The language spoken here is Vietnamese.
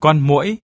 Con muỗi